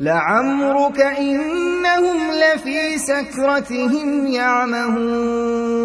لعمرك إنهم لفي سكرتهم يعمهون.